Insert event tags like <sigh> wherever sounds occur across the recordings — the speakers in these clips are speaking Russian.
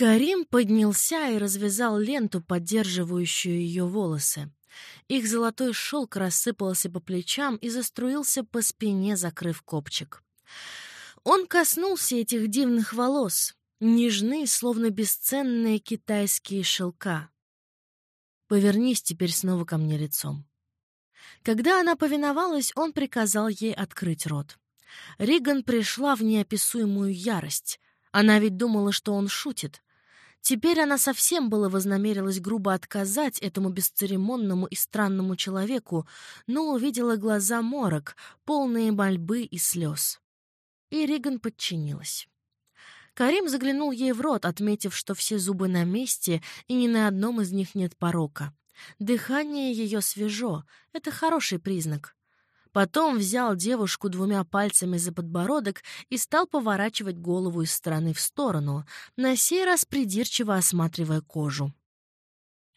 Карим поднялся и развязал ленту, поддерживающую ее волосы. Их золотой шелк рассыпался по плечам и заструился по спине, закрыв копчик. Он коснулся этих дивных волос, нежны, словно бесценные китайские шелка. «Повернись теперь снова ко мне лицом». Когда она повиновалась, он приказал ей открыть рот. Риган пришла в неописуемую ярость. Она ведь думала, что он шутит. Теперь она совсем было вознамерилась грубо отказать этому бесцеремонному и странному человеку, но увидела глаза морок, полные мольбы и слез. И Риган подчинилась. Карим заглянул ей в рот, отметив, что все зубы на месте, и ни на одном из них нет порока. Дыхание ее свежо — это хороший признак. Потом взял девушку двумя пальцами за подбородок и стал поворачивать голову из стороны в сторону, на сей раз придирчиво осматривая кожу.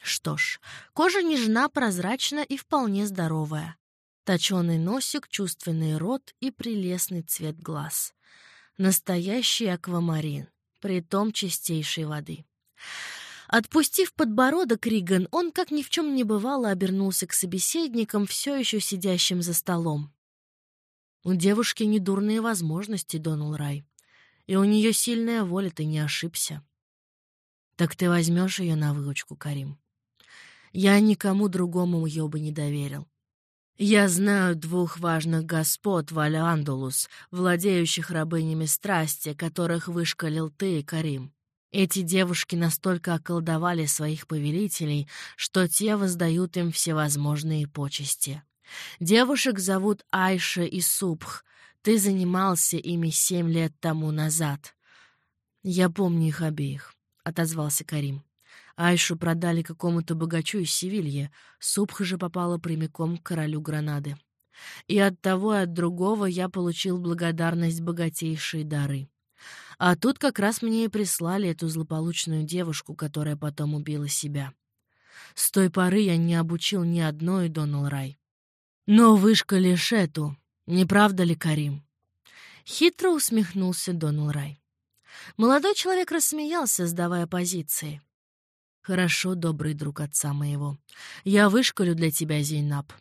Что ж, кожа нежна, прозрачна и вполне здоровая. Точеный носик, чувственный рот и прелестный цвет глаз. Настоящий аквамарин, притом чистейшей воды. Отпустив подбородок Риган, он, как ни в чем не бывало, обернулся к собеседникам, все еще сидящим за столом. «У девушки недурные возможности», — донул Рай. «И у нее сильная воля, ты не ошибся». «Так ты возьмешь ее на выучку, Карим?» «Я никому другому ее бы не доверил. Я знаю двух важных господ в Аль-Андалус, владеющих рабынями страсти, которых вышкалил ты, Карим. Эти девушки настолько околдовали своих повелителей, что те воздают им всевозможные почести. Девушек зовут Айша и Субх. Ты занимался ими семь лет тому назад. Я помню их обеих, — отозвался Карим. Айшу продали какому-то богачу из Севильи, Субх же попала прямиком к королю Гранады. И от того и от другого я получил благодарность богатейшие дары. А тут как раз мне и прислали эту злополучную девушку, которая потом убила себя. С той поры я не обучил ни одной Донал Рай. Но вышка лишь эту, не правда ли, Карим? Хитро усмехнулся Донал Рай. Молодой человек рассмеялся, сдавая позиции. «Хорошо, добрый друг отца моего. Я вышкалю для тебя, Зейнаб.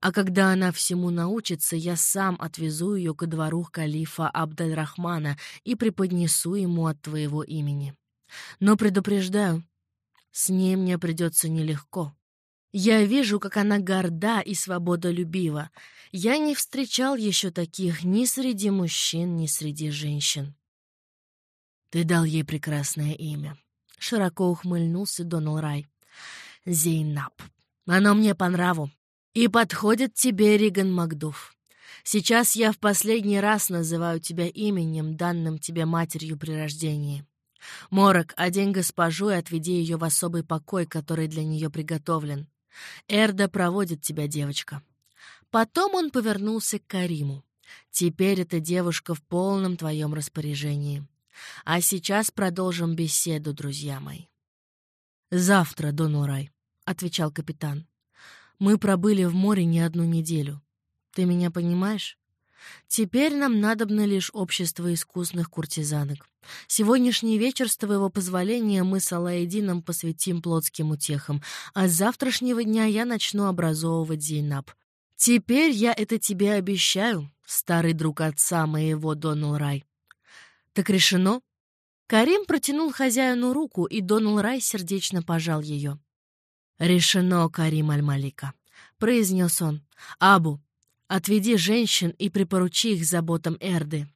А когда она всему научится, я сам отвезу ее ко двору калифа Абдаль-Рахмана и преподнесу ему от твоего имени. Но предупреждаю, с ней мне придется нелегко. Я вижу, как она горда и свободолюбива. Я не встречал еще таких ни среди мужчин, ни среди женщин. Ты дал ей прекрасное имя. Широко ухмыльнулся Донал Рай. Зейнаб. Оно мне по нраву. И подходит тебе, Риган Макдув. Сейчас я в последний раз называю тебя именем, данным тебе матерью при рождении. Морок, одень госпожу и отведи ее в особый покой, который для нее приготовлен. Эрда проводит тебя, девочка. Потом он повернулся к Кариму. Теперь эта девушка в полном твоем распоряжении. А сейчас продолжим беседу, друзья мои. «Завтра, Дон Урай», — отвечал капитан. Мы пробыли в море не одну неделю. Ты меня понимаешь? Теперь нам надобно лишь общество искусных куртизанок. Сегодняшний вечер, с твоего позволения, мы с Алаэдином посвятим плотским утехам, а с завтрашнего дня я начну образовывать Зейнаб. Теперь я это тебе обещаю, старый друг отца моего Донал Рай. Так решено? Карим протянул хозяину руку, и Донал Рай сердечно пожал ее. «Решено, Карим Аль-Малика», — произнес он. «Абу, отведи женщин и припоручи их заботам Эрды».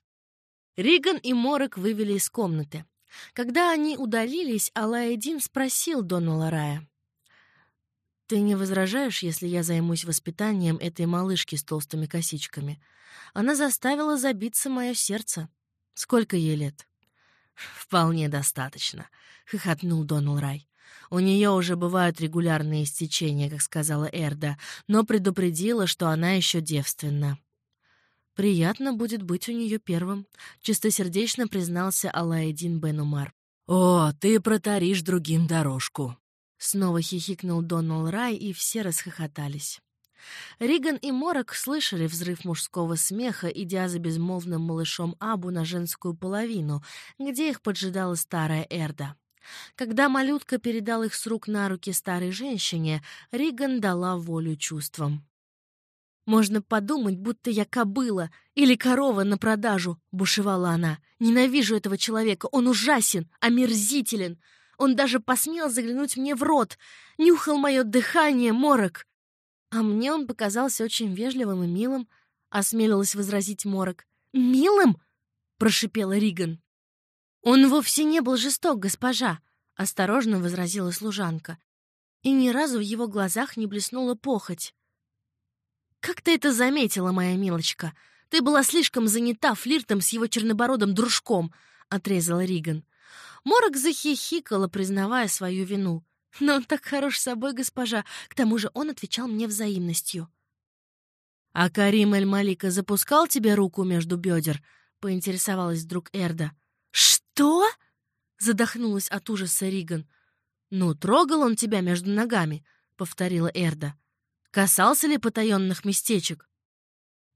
Риган и Морок вывели из комнаты. Когда они удалились, Алаэдин спросил Дона Ларая. «Ты не возражаешь, если я займусь воспитанием этой малышки с толстыми косичками? Она заставила забиться мое сердце. Сколько ей лет?» «Вполне достаточно», — хохотнул Донал Рай. У нее уже бывают регулярные истечения, как сказала Эрда, но предупредила, что она еще девственна. «Приятно будет быть у нее первым», — чистосердечно признался Алаэдин Бен Умар. «О, ты протаришь другим дорожку!» Снова хихикнул Донал Рай, и все расхохотались. Риган и Морок слышали взрыв мужского смеха, идя за безмолвным малышом Абу на женскую половину, где их поджидала старая Эрда. Когда малютка передал их с рук на руки старой женщине, Риган дала волю чувствам. «Можно подумать, будто я кобыла или корова на продажу», — бушевала она. «Ненавижу этого человека, он ужасен, омерзителен. Он даже посмел заглянуть мне в рот, нюхал мое дыхание, морок. А мне он показался очень вежливым и милым», — осмелилась возразить морок. «Милым?» — прошипела Риган. «Он вовсе не был жесток, госпожа», — осторожно возразила служанка. И ни разу в его глазах не блеснула похоть. «Как ты это заметила, моя милочка? Ты была слишком занята флиртом с его чернобородым дружком», — отрезала Риган. Морок захихикала, признавая свою вину. «Но он так хорош собой, госпожа. К тому же он отвечал мне взаимностью». «А Карим Эль-Малика запускал тебе руку между бедер?» — поинтересовалась вдруг Эрда. «Что?» — задохнулась от ужаса Риган. «Ну, трогал он тебя между ногами», — повторила Эрда. Касался ли потаенных местечек?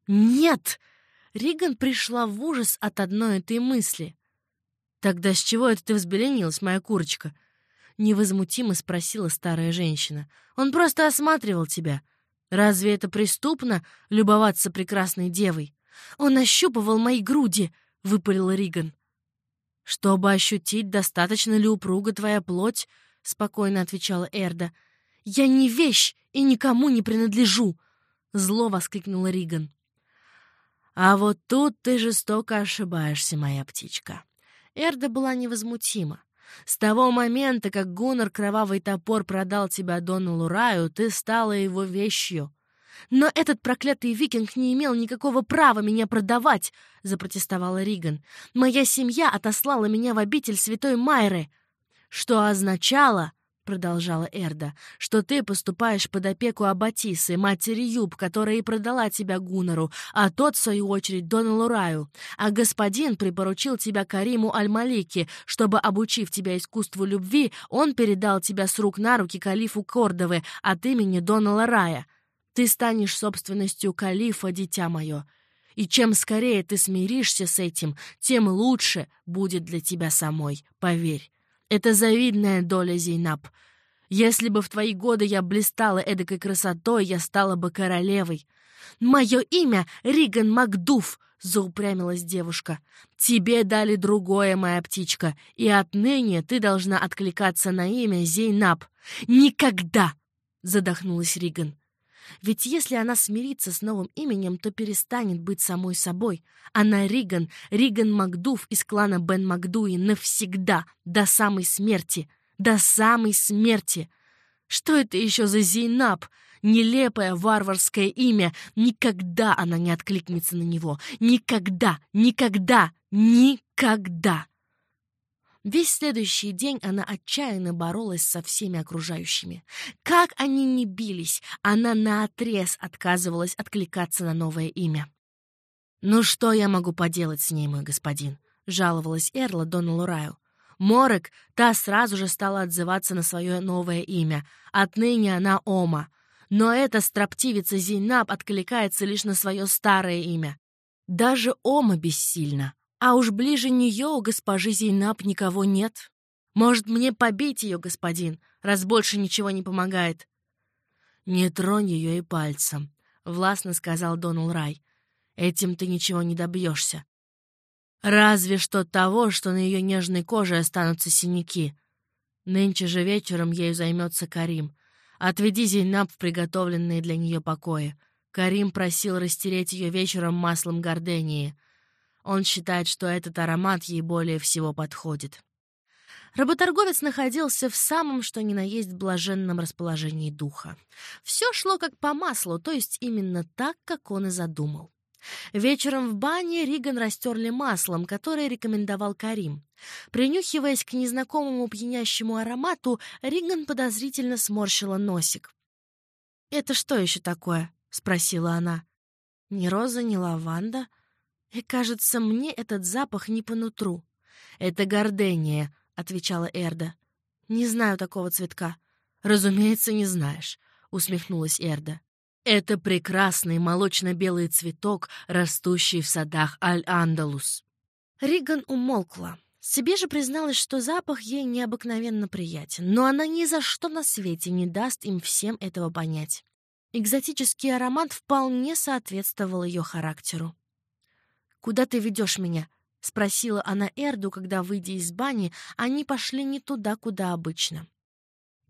Нет! Риган пришла в ужас от одной этой мысли. «Тогда с чего это ты взбеленилась, моя курочка?» Невозмутимо спросила старая женщина. «Он просто осматривал тебя. Разве это преступно — любоваться прекрасной девой?» «Он ощупывал мои груди», — выпалила Риган. «Чтобы ощутить, достаточно ли упруга твоя плоть», — спокойно отвечала Эрда. «Я не вещь и никому не принадлежу!» — зло воскликнула Риган. «А вот тут ты жестоко ошибаешься, моя птичка». Эрда была невозмутима. «С того момента, как Гуннар Кровавый Топор продал тебя Дону Лураю, ты стала его вещью». «Но этот проклятый викинг не имел никакого права меня продавать!» — запротестовала Риган. «Моя семья отослала меня в обитель святой Майры!» Что означало, — продолжала Эрда, — что ты поступаешь под опеку Аббатисы, матери Юб, которая и продала тебя Гунору, а тот, в свою очередь, Дону Лураю. А господин припоручил тебя Кариму Аль-Малике, чтобы, обучив тебя искусству любви, он передал тебя с рук на руки калифу Кордовы от имени Дона Ларая. Ты станешь собственностью калифа, дитя мое. И чем скорее ты смиришься с этим, тем лучше будет для тебя самой, поверь. Это завидная доля, Зейнаб. Если бы в твои годы я блистала эдакой красотой, я стала бы королевой. Мое имя Риган Макдуф, заупрямилась девушка. Тебе дали другое, моя птичка, и отныне ты должна откликаться на имя Зейнаб. Никогда! задохнулась Риган. Ведь если она смирится с новым именем, то перестанет быть самой собой. Она Риган, Риган Макдув из клана Бен Макдуи навсегда, до самой смерти. До самой смерти. Что это еще за Зейнаб? Нелепое варварское имя. Никогда она не откликнется на него. Никогда, никогда, никогда. Весь следующий день она отчаянно боролась со всеми окружающими. Как они ни бились, она наотрез отказывалась откликаться на новое имя. «Ну что я могу поделать с ней, мой господин?» — жаловалась Эрла Дону Лураю. Морек, та сразу же стала отзываться на свое новое имя. Отныне она Ома. Но эта строптивица Зейнаб откликается лишь на свое старое имя. Даже Ома бессильна. А уж ближе нее у госпожи Зейнаб никого нет. Может, мне побить ее, господин, раз больше ничего не помогает?» «Не тронь ее и пальцем», — властно сказал Донал Рай. «Этим ты ничего не добьешься. Разве что того, что на ее нежной коже останутся синяки. Нынче же вечером ею займется Карим. Отведи Зейнаб в приготовленные для нее покои. Карим просил растереть ее вечером маслом гордении. Он считает, что этот аромат ей более всего подходит. Работорговец находился в самом что ни на есть блаженном расположении духа. Все шло как по маслу, то есть именно так, как он и задумал. Вечером в бане Риган растерли маслом, которое рекомендовал Карим. Принюхиваясь к незнакомому пьянящему аромату, Риган подозрительно сморщила носик. «Это что еще такое?» — спросила она. «Ни роза, ни лаванда», и, кажется, мне этот запах не по нутру. «Это гордения», — отвечала Эрда. «Не знаю такого цветка». «Разумеется, не знаешь», — усмехнулась Эрда. «Это прекрасный молочно-белый цветок, растущий в садах Аль-Андалус». Риган умолкла. Себе же призналась, что запах ей необыкновенно приятен, но она ни за что на свете не даст им всем этого понять. Экзотический аромат вполне соответствовал ее характеру. «Куда ты ведешь меня?» — спросила она Эрду, когда, выйдя из бани, они пошли не туда, куда обычно.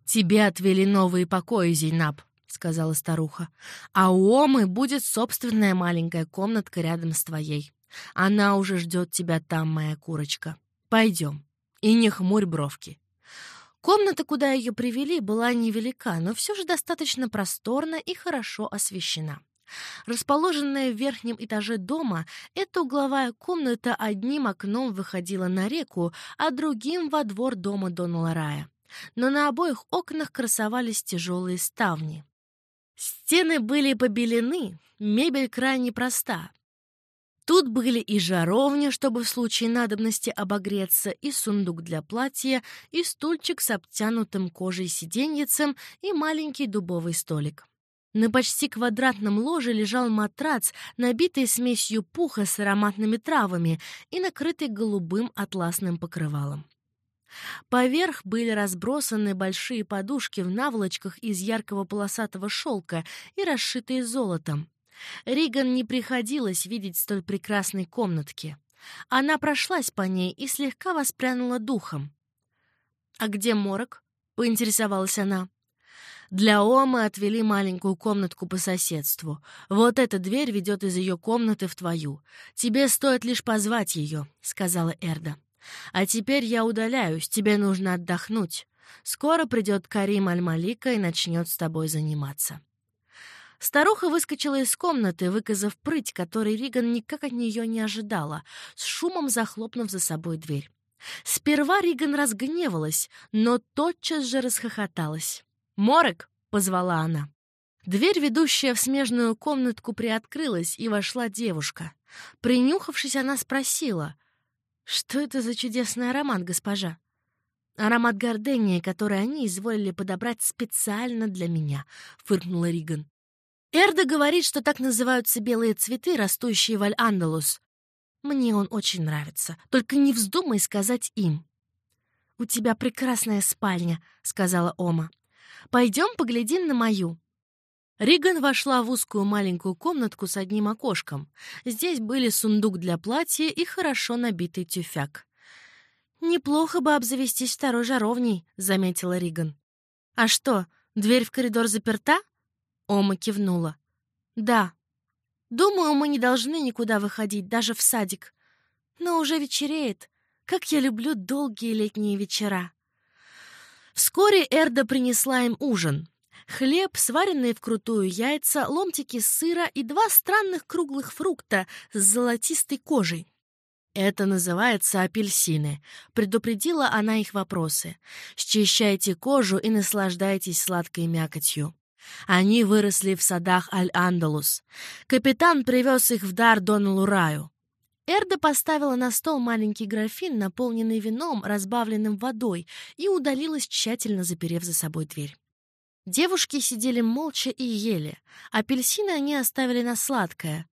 «Тебе отвели новые покои, Зейнаб», — сказала старуха. «А у Омы будет собственная маленькая комнатка рядом с твоей. Она уже ждет тебя там, моя курочка». Пойдем. И не хмурь бровки. Комната, куда ее привели, была невелика, но все же достаточно просторна и хорошо освещена. Расположенная в верхнем этаже дома, эта угловая комната одним окном выходила на реку, а другим — во двор дома Дона Рая. Но на обоих окнах красовались тяжелые ставни. Стены были побелены, мебель крайне проста. Тут были и жаровня, чтобы в случае надобности обогреться, и сундук для платья, и стульчик с обтянутым кожей сиденьицем, и маленький дубовый столик. На почти квадратном ложе лежал матрац, набитый смесью пуха с ароматными травами и накрытый голубым атласным покрывалом. Поверх были разбросаны большие подушки в наволочках из яркого полосатого шелка и расшитые золотом. Риган не приходилось видеть столь прекрасной комнатки. Она прошлась по ней и слегка воспрянула духом. «А где морок?» — поинтересовалась она. Для Омы отвели маленькую комнатку по соседству. Вот эта дверь ведет из ее комнаты в твою. Тебе стоит лишь позвать ее», — сказала Эрда. «А теперь я удаляюсь, тебе нужно отдохнуть. Скоро придет Карим Аль-Малика и начнет с тобой заниматься». Старуха выскочила из комнаты, выказав прыть, которой Риган никак от нее не ожидала, с шумом захлопнув за собой дверь. Сперва Риган разгневалась, но тотчас же расхохоталась. «Морек!» — позвала она. Дверь, ведущая в смежную комнатку, приоткрылась, и вошла девушка. Принюхавшись, она спросила, «Что это за чудесный аромат, госпожа?» «Аромат гордения, который они изволили подобрать специально для меня», — фыркнула Риган. Эрда говорит, что так называются белые цветы, растущие в Аль-Андалус. Мне он очень нравится, только не вздумай сказать им. «У тебя прекрасная спальня», — сказала Ома. «Пойдем поглядим на мою». Риган вошла в узкую маленькую комнатку с одним окошком. Здесь были сундук для платья и хорошо набитый тюфяк. «Неплохо бы обзавестись второй жаровней», — заметила Риган. «А что, дверь в коридор заперта?» Ома кивнула. «Да. Думаю, мы не должны никуда выходить, даже в садик. Но уже вечереет. Как я люблю долгие летние вечера». Вскоре Эрда принесла им ужин. Хлеб, сваренные вкрутую яйца, ломтики сыра и два странных круглых фрукта с золотистой кожей. «Это называется апельсины», — предупредила она их вопросы. «Счищайте кожу и наслаждайтесь сладкой мякотью». Они выросли в садах Аль-Андалус. Капитан привез их в дар Дону Лураю. Эрда поставила на стол маленький графин, наполненный вином, разбавленным водой, и удалилась, тщательно заперев за собой дверь. Девушки сидели молча и ели. Апельсины они оставили на сладкое.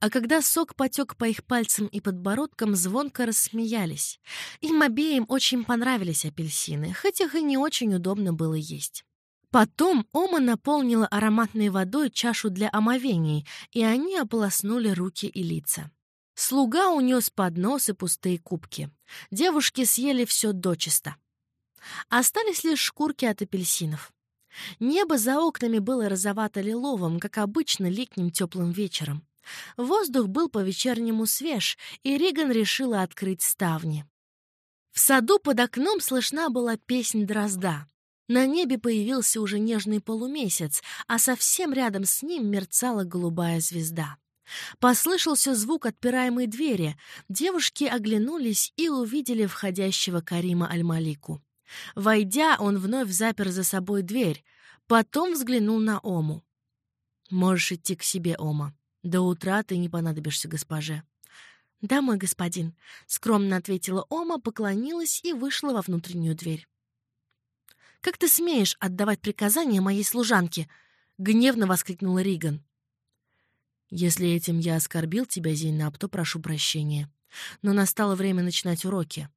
А когда сок потек по их пальцам и подбородкам, звонко рассмеялись. Им обеим очень понравились апельсины, хоть их и не очень удобно было есть. Потом Ома наполнила ароматной водой чашу для омовений, и они ополоснули руки и лица. Слуга унес поднос и пустые кубки. Девушки съели все дочисто. Остались лишь шкурки от апельсинов. Небо за окнами было розовато-лиловым, как обычно летним теплым вечером. Воздух был по-вечернему свеж, и Риган решила открыть ставни. В саду под окном слышна была песнь дрозда. На небе появился уже нежный полумесяц, а совсем рядом с ним мерцала голубая звезда. Послышался звук отпираемой двери. Девушки оглянулись и увидели входящего Карима Аль-Малику. Войдя, он вновь запер за собой дверь. Потом взглянул на Ому. «Можешь идти к себе, Ома. До утра ты не понадобишься госпоже». «Да, мой господин», — скромно ответила Ома, поклонилась и вышла во внутреннюю дверь. Как ты смеешь отдавать приказания моей служанке?» — гневно воскликнула Риган. «Если этим я оскорбил тебя, Зейнаб, то прошу прощения. Но настало время начинать уроки.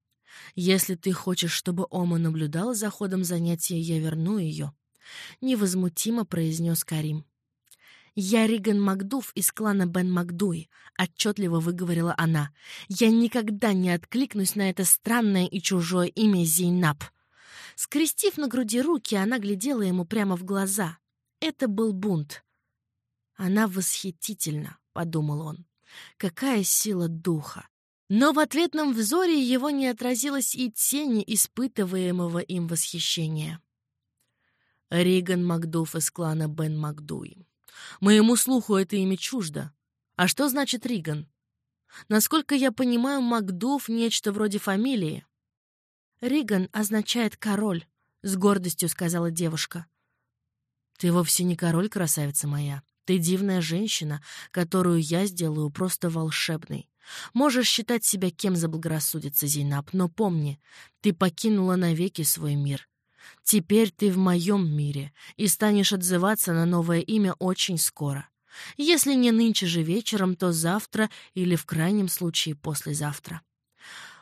Если ты хочешь, чтобы Ома наблюдала за ходом занятия, я верну ее», — невозмутимо произнес Карим. «Я Риган Макдув из клана Бен Макдуи», — отчетливо выговорила она. «Я никогда не откликнусь на это странное и чужое имя Зейнаб». Скрестив на груди руки, она глядела ему прямо в глаза. Это был бунт. «Она восхитительна», — подумал он. «Какая сила духа!» Но в ответном взоре его не отразилось и тени испытываемого им восхищения. Риган Макдуф из клана Бен Макдуи. Моему слуху это имя чуждо. А что значит Риган? Насколько я понимаю, Макдуф — нечто вроде фамилии. «Риган означает «король», — с гордостью сказала девушка. «Ты вовсе не король, красавица моя. Ты дивная женщина, которую я сделаю просто волшебной. Можешь считать себя кем заблагорассудится, Зейнаб, но помни, ты покинула навеки свой мир. Теперь ты в моем мире и станешь отзываться на новое имя очень скоро. Если не нынче же вечером, то завтра или в крайнем случае послезавтра.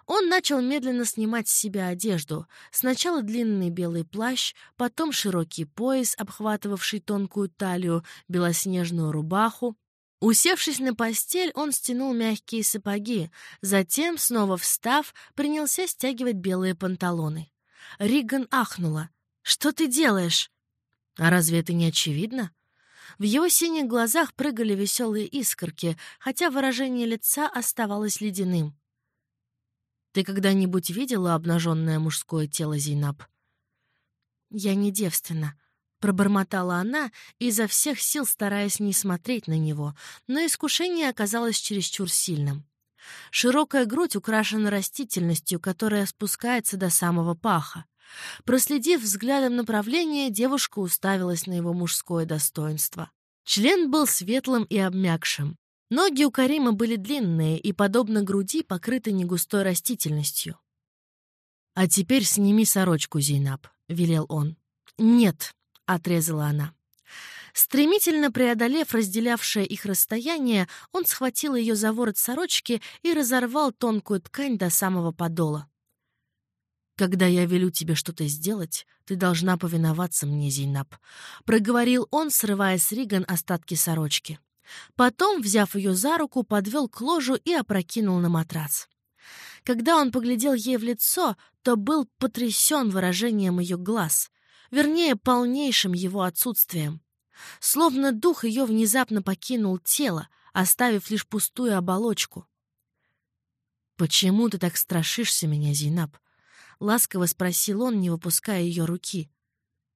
Он начал медленно снимать с себя одежду. Сначала длинный белый плащ, потом широкий пояс, обхватывавший тонкую талию, белоснежную рубаху. Усевшись на постель, он стянул мягкие сапоги, затем, снова встав, принялся стягивать белые панталоны. Риган ахнула. «Что ты делаешь?» «А разве это не очевидно?» В его синих глазах прыгали веселые искорки, хотя выражение лица оставалось ледяным. Ты когда-нибудь видела обнаженное мужское тело Зейнаб? Я не девственна, пробормотала она, изо всех сил стараясь не смотреть на него, но искушение оказалось чересчур сильным. Широкая грудь украшена растительностью, которая спускается до самого паха. Проследив взглядом направление, девушка уставилась на его мужское достоинство. Член был светлым и обмякшим. Ноги у Карима были длинные и, подобно груди, покрыты негустой растительностью. «А теперь сними сорочку, Зейнаб», — велел он. «Нет», — отрезала она. Стремительно преодолев разделявшее их расстояние, он схватил ее за ворот сорочки и разорвал тонкую ткань до самого подола. «Когда я велю тебе что-то сделать, ты должна повиноваться мне, Зейнаб», — проговорил он, срывая с Риган остатки сорочки. Потом, взяв ее за руку, подвел к ложу и опрокинул на матрац. Когда он поглядел ей в лицо, то был потрясен выражением ее глаз, вернее, полнейшим его отсутствием. Словно дух ее внезапно покинул тело, оставив лишь пустую оболочку. «Почему ты так страшишься меня, Зейнаб?» — ласково спросил он, не выпуская ее руки.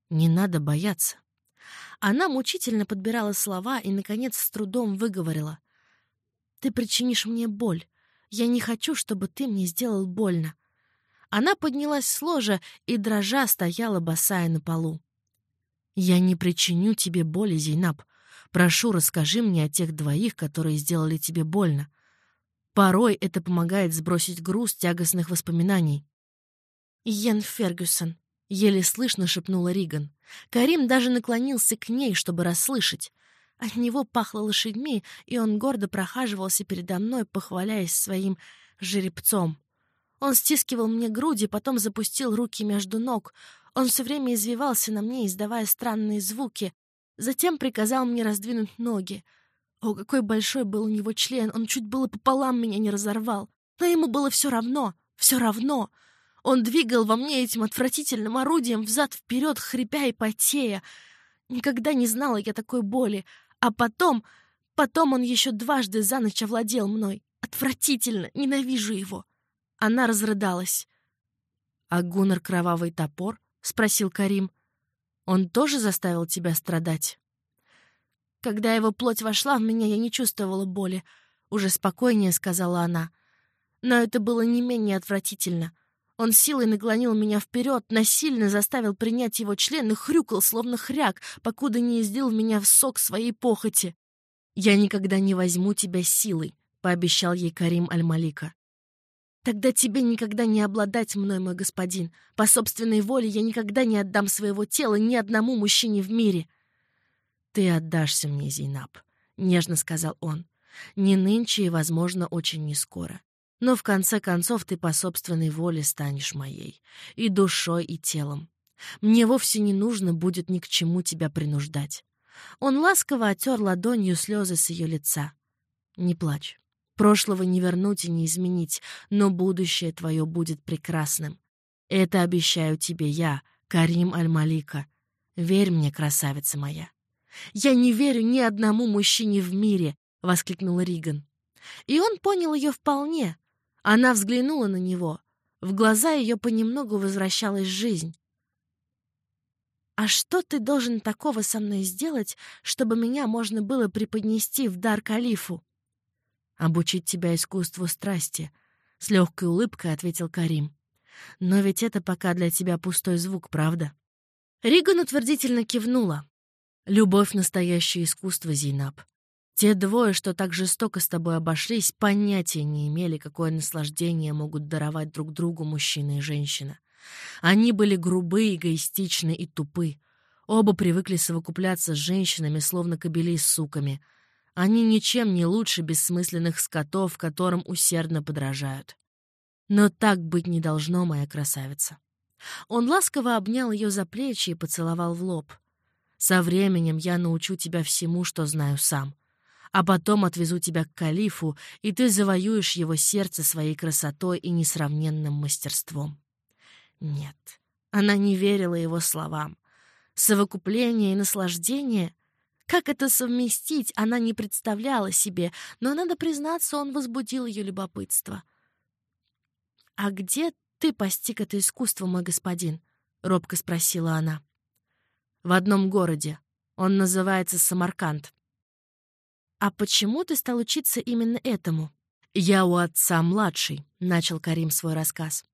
«Не надо бояться. Она мучительно подбирала слова и, наконец, с трудом выговорила. «Ты причинишь мне боль. Я не хочу, чтобы ты мне сделал больно». Она поднялась с ложа и, дрожа, стояла босая на полу. «Я не причиню тебе боли, Зейнаб. Прошу, расскажи мне о тех двоих, которые сделали тебе больно. Порой это помогает сбросить груз тягостных воспоминаний». «Йен Фергюсон», — еле слышно шепнула Риган. Карим даже наклонился к ней, чтобы расслышать. От него пахло лошадьми, и он гордо прохаживался передо мной, похваляясь своим жеребцом. Он стискивал мне груди, потом запустил руки между ног. Он все время извивался на мне, издавая странные звуки. Затем приказал мне раздвинуть ноги. О, какой большой был у него член! Он чуть было пополам меня не разорвал. Но ему было все равно, все равно. Он двигал во мне этим отвратительным орудием взад-вперед, хрипя и потея. Никогда не знала я такой боли. А потом... Потом он еще дважды за ночь овладел мной. Отвратительно! Ненавижу его!» Она разрыдалась. «А Гуннар Кровавый Топор?» — спросил Карим. «Он тоже заставил тебя страдать?» «Когда его плоть вошла в меня, я не чувствовала боли», — уже спокойнее сказала она. «Но это было не менее отвратительно. Он силой наклонил меня вперед, насильно заставил принять его член и хрюкал, словно хряк, покуда не издил меня в сок своей похоти. «Я никогда не возьму тебя силой», — пообещал ей Карим Аль-Малика. «Тогда тебе никогда не обладать мной, мой господин. По собственной воле я никогда не отдам своего тела ни одному мужчине в мире». «Ты отдашься мне, Зейнаб», — нежно сказал он. «Не нынче и, возможно, очень не скоро. Но в конце концов ты по собственной воле станешь моей, и душой, и телом. Мне вовсе не нужно будет ни к чему тебя принуждать. Он ласково отер ладонью слезы с ее лица. Не плачь. Прошлого не вернуть и не изменить, но будущее твое будет прекрасным. Это обещаю тебе я, Карим Аль-Малика. Верь мне, красавица моя. «Я не верю ни одному мужчине в мире!» — воскликнула Риган. И он понял ее вполне. Она взглянула на него. В глаза ее понемногу возвращалась жизнь. «А что ты должен такого со мной сделать, чтобы меня можно было преподнести в дар калифу?» «Обучить тебя искусству страсти», — с легкой улыбкой ответил Карим. «Но ведь это пока для тебя пустой звук, правда?» Риган утвердительно кивнула. «Любовь — настоящее искусство, Зейнаб. Те двое, что так жестоко с тобой обошлись, понятия не имели, какое наслаждение могут даровать друг другу мужчина и женщина. Они были грубы, эгоистичны и тупы. Оба привыкли совокупляться с женщинами, словно кобели с суками. Они ничем не лучше бессмысленных скотов, которым усердно подражают. Но так быть не должно, моя красавица. Он ласково обнял ее за плечи и поцеловал в лоб. «Со временем я научу тебя всему, что знаю сам а потом отвезу тебя к калифу, и ты завоюешь его сердце своей красотой и несравненным мастерством». Нет, она не верила его словам. Совокупление и наслаждение — как это совместить, она не представляла себе, но, надо признаться, он возбудил ее любопытство. «А где ты постиг это искусство, мой господин?» — робко спросила она. «В одном городе. Он называется Самарканд. «А почему ты стал учиться именно этому?» «Я у отца младший», — начал Карим свой рассказ.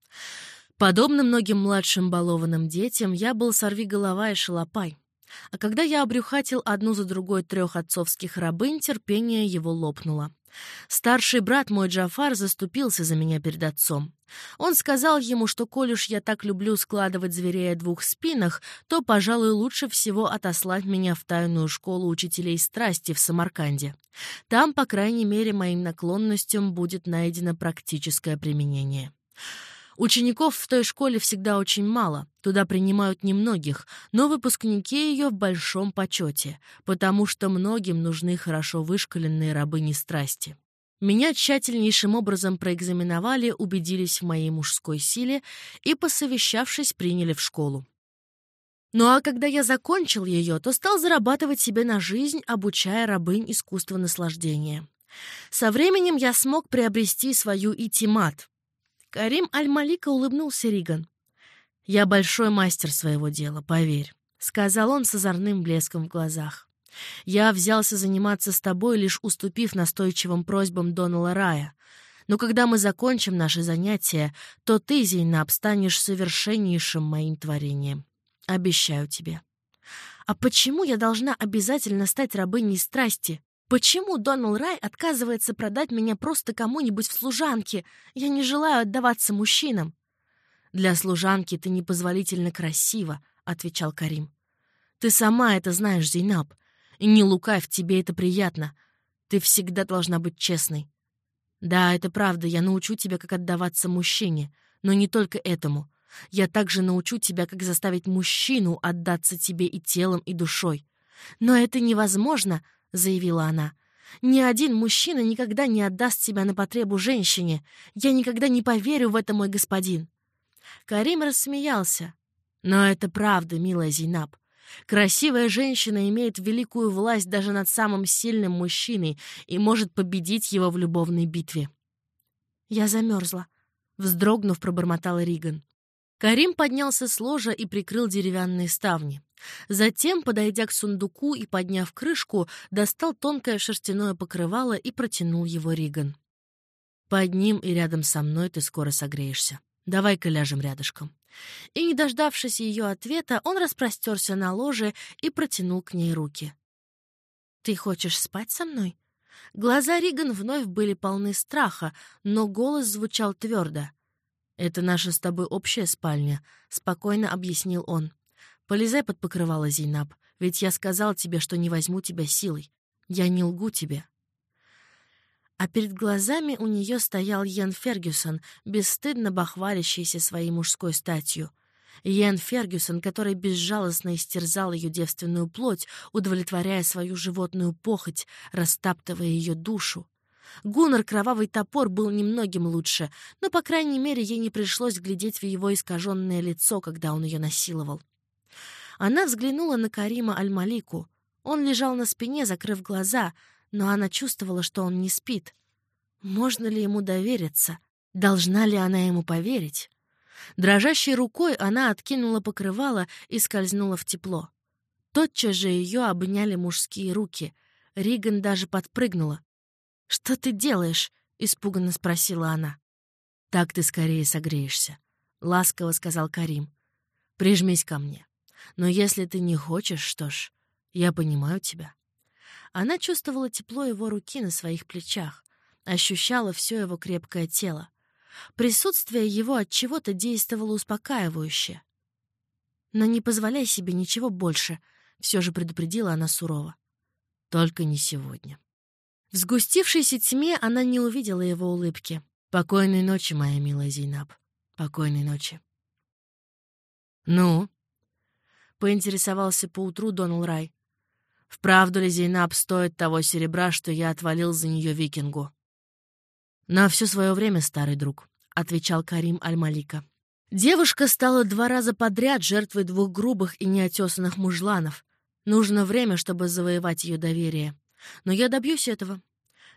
«Подобно многим младшим балованным детям, я был сорвиголова и шалопай. А когда я обрюхатил одну за другой трех отцовских рабынь, терпение его лопнуло. Старший брат мой Джафар заступился за меня перед отцом. Он сказал ему, что коль уж я так люблю складывать зверей о двух спинах, то, пожалуй, лучше всего отослать меня в тайную школу учителей страсти в Самарканде. Там, по крайней мере, моим наклонностям будет найдено практическое применение. Учеников в той школе всегда очень мало, туда принимают немногих, но выпускники ее в большом почете, потому что многим нужны хорошо вышкаленные рабыни страсти. Меня тщательнейшим образом проэкзаменовали, убедились в моей мужской силе и, посовещавшись, приняли в школу. Ну а когда я закончил ее, то стал зарабатывать себе на жизнь, обучая рабынь искусства наслаждения. Со временем я смог приобрести свою итимат, Карим Аль-Малика улыбнулся Риган. «Я большой мастер своего дела, поверь», — сказал он с озорным блеском в глазах. «Я взялся заниматься с тобой, лишь уступив настойчивым просьбам Донала Рая. Но когда мы закончим наши занятия, то ты, Зейнаб, станешь совершеннейшим моим творением. Обещаю тебе». «А почему я должна обязательно стать рабыней страсти?» Почему Донал Рай отказывается продать меня просто кому-нибудь в служанке? Я не желаю отдаваться мужчинам. Для служанки ты непозволительно красива, отвечал Карим. Ты сама это знаешь, Зейнаб. И не лукавь, тебе это приятно. Ты всегда должна быть честной. Да, это правда, я научу тебя, как отдаваться мужчине, но не только этому. Я также научу тебя, как заставить мужчину отдаться тебе и телом, и душой. Но это невозможно, — заявила она. «Ни один мужчина никогда не отдаст себя на потребу женщине. Я никогда не поверю в это, мой господин». Карим рассмеялся. «Но это правда, милая Зейнаб. Красивая женщина имеет великую власть даже над самым сильным мужчиной и может победить его в любовной битве». «Я замерзла», — вздрогнув, пробормотала Риган. Карим поднялся с ложа и прикрыл деревянные ставни. Затем, подойдя к сундуку и подняв крышку, достал тонкое шерстяное покрывало и протянул его Риган. «Под ним и рядом со мной ты скоро согреешься. Давай-ка ляжем рядышком». И, не дождавшись ее ответа, он распростерся на ложе и протянул к ней руки. «Ты хочешь спать со мной?» Глаза Риган вновь были полны страха, но голос звучал твердо. «Это наша с тобой общая спальня», — спокойно объяснил он. Полезай под покрывало, Зейнаб, ведь я сказал тебе, что не возьму тебя силой. Я не лгу тебе». А перед глазами у нее стоял Йен Фергюсон, бесстыдно бахвалящийся своей мужской статью. Йен Фергюсон, который безжалостно истерзал ее девственную плоть, удовлетворяя свою животную похоть, растаптывая ее душу. Гуннар Кровавый Топор был немногим лучше, но, по крайней мере, ей не пришлось глядеть в его искаженное лицо, когда он ее насиловал. Она взглянула на Карима Аль-Малику. Он лежал на спине, закрыв глаза, но она чувствовала, что он не спит. Можно ли ему довериться? Должна ли она ему поверить? Дрожащей рукой она откинула покрывало и скользнула в тепло. Тотчас же ее обняли мужские руки. Риган даже подпрыгнула. «Что ты делаешь?» — испуганно спросила она. «Так ты скорее согреешься», — ласково сказал Карим. «Прижмись ко мне. Но если ты не хочешь, что ж, я понимаю тебя». Она чувствовала тепло его руки на своих плечах, ощущала все его крепкое тело. Присутствие его от чего-то действовало успокаивающе. «Но не позволяй себе ничего больше», — все же предупредила она сурово. «Только не сегодня». В сгустившейся тьме она не увидела его улыбки. «Покойной ночи, моя милая Зейнаб. Покойной ночи». «Ну?» — поинтересовался поутру Донал Рай. «Вправду ли Зейнаб стоит того серебра, что я отвалил за нее викингу?» «На все свое время, старый друг», — отвечал Карим Аль-Малика. Девушка стала два раза подряд жертвой двух грубых и неотесанных мужланов. Нужно время, чтобы завоевать ее доверие. Но я добьюсь этого.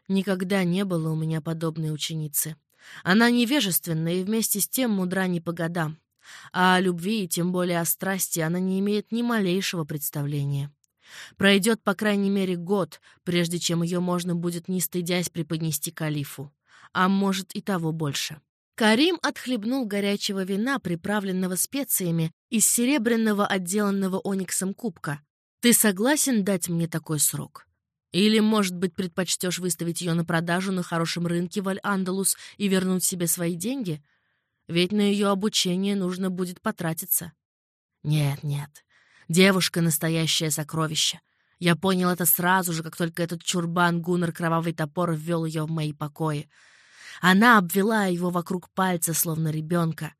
Никогда не было у меня подобной ученицы. Она невежественна и вместе с тем мудра не по годам. А о любви и тем более о страсти она не имеет ни малейшего представления. Пройдет, по крайней мере, год, прежде чем ее можно будет, не стыдясь, преподнести калифу а может и того больше. Карим отхлебнул горячего вина, приправленного специями, из серебряного, отделанного ониксом кубка. «Ты согласен дать мне такой срок? Или, может быть, предпочтешь выставить ее на продажу на хорошем рынке в Аль-Андалус и вернуть себе свои деньги? Ведь на ее обучение нужно будет потратиться». «Нет, нет. Девушка — настоящее сокровище. Я понял это сразу же, как только этот чурбан Гуннер Кровавый Топор ввел ее в мои покои. Она обвела его вокруг пальца, словно ребенка.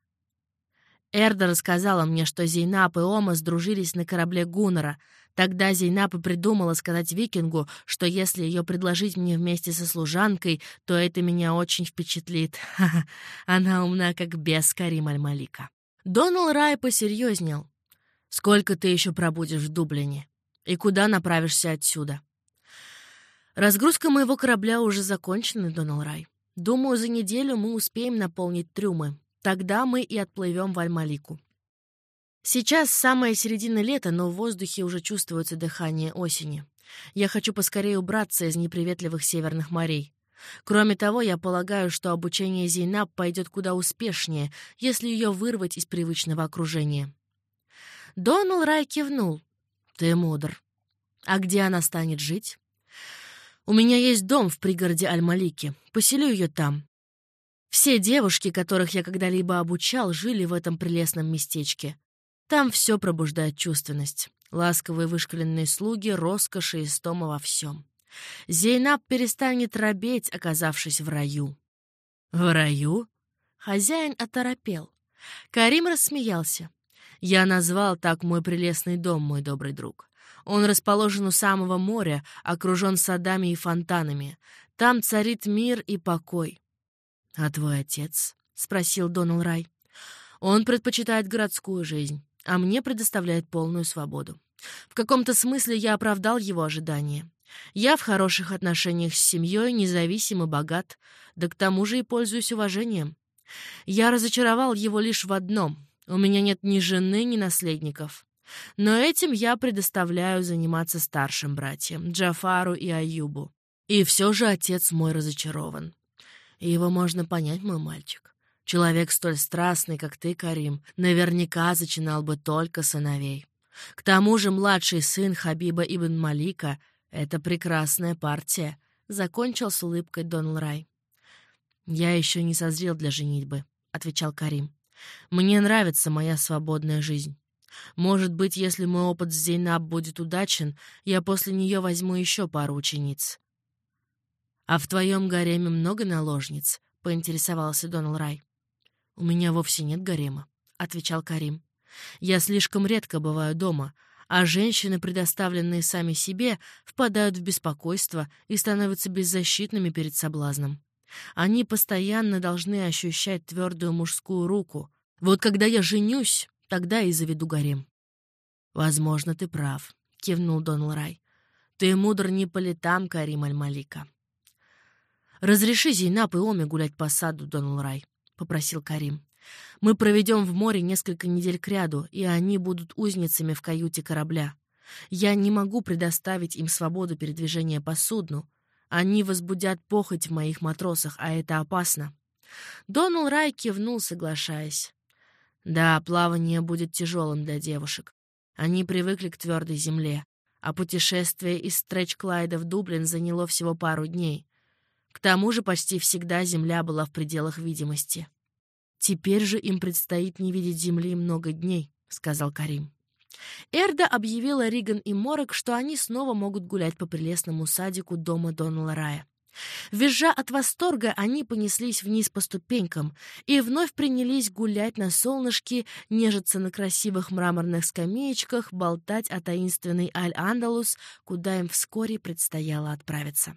Эрда рассказала мне, что Зейнап и Ома сдружились на корабле Гуннера. Тогда Зейнап и придумала сказать викингу, что если ее предложить мне вместе со служанкой, то это меня очень впечатлит. <laughs> Она умна, как бес Карим Аль-Малика. Донал Рай посерьезнел. «Сколько ты еще пробудешь в Дублине? И куда направишься отсюда?» «Разгрузка моего корабля уже закончена, Донал Рай. Думаю, за неделю мы успеем наполнить трюмы. Тогда мы и отплывем в Аль-Малику. Сейчас самая середина лета, но в воздухе уже чувствуется дыхание осени. Я хочу поскорее убраться из неприветливых северных морей. Кроме того, я полагаю, что обучение Зейнаб пойдет куда успешнее, если ее вырвать из привычного окружения. Донал Рай кивнул. «Ты мудр. А где она станет жить?» У меня есть дом в пригороде Аль-Малики. Поселю ее там. Все девушки, которых я когда-либо обучал, жили в этом прелестном местечке. Там все пробуждает чувственность. Ласковые вышкаленные слуги, роскошь и истома во всем. Зейнаб перестанет робеть, оказавшись в раю. «В раю?» Хозяин оторопел. Карим рассмеялся. «Я назвал так мой прелестный дом, мой добрый друг. Он расположен у самого моря, окружен садами и фонтанами. Там царит мир и покой. — А твой отец? — спросил Донал Рай. — Он предпочитает городскую жизнь, а мне предоставляет полную свободу. В каком-то смысле я оправдал его ожидания. Я в хороших отношениях с семьей, независим и богат, да к тому же и пользуюсь уважением. Я разочаровал его лишь в одном — у меня нет ни жены, ни наследников. Но этим я предоставляю заниматься старшим братьям, Джафару и Аюбу. И все же отец мой разочарован. И его можно понять, мой мальчик. Человек столь страстный, как ты, Карим, наверняка зачинал бы только сыновей. К тому же младший сын Хабиба ибн Малика — это прекрасная партия, — закончил с улыбкой Дон Рай. «Я еще не созрел для женитьбы», — отвечал Карим. «Мне нравится моя свободная жизнь. Может быть, если мой опыт с Зейнаб будет удачен, я после нее возьму еще пару учениц. «А в твоем гареме много наложниц?» — поинтересовался Донал Рай. «У меня вовсе нет гарема», — отвечал Карим. «Я слишком редко бываю дома, а женщины, предоставленные сами себе, впадают в беспокойство и становятся беззащитными перед соблазном. Они постоянно должны ощущать твердую мужскую руку. Вот когда я женюсь, тогда и заведу гарем». «Возможно, ты прав», — кивнул Донал Рай. «Ты мудр не по летам, Карим Аль-Малика». «Разреши Зейнаб и Оме гулять по саду, Донал Рай», — попросил Карим. «Мы проведем в море несколько недель кряду, и они будут узницами в каюте корабля. Я не могу предоставить им свободу передвижения по судну. Они возбудят похоть в моих матросах, а это опасно». Донал Рай кивнул, соглашаясь. «Да, плавание будет тяжелым для девушек. Они привыкли к твердой земле, а путешествие из Стретч-Клайда в Дублин заняло всего пару дней. К тому же почти всегда земля была в пределах видимости. «Теперь же им предстоит не видеть земли много дней», — сказал Карим. Эрда объявила Риган и Морок, что они снова могут гулять по прелестному садику дома Донала Рая. Визжа от восторга, они понеслись вниз по ступенькам и вновь принялись гулять на солнышке, нежиться на красивых мраморных скамеечках, болтать о таинственной Аль-Андалус, куда им вскоре предстояло отправиться.